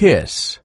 kiss.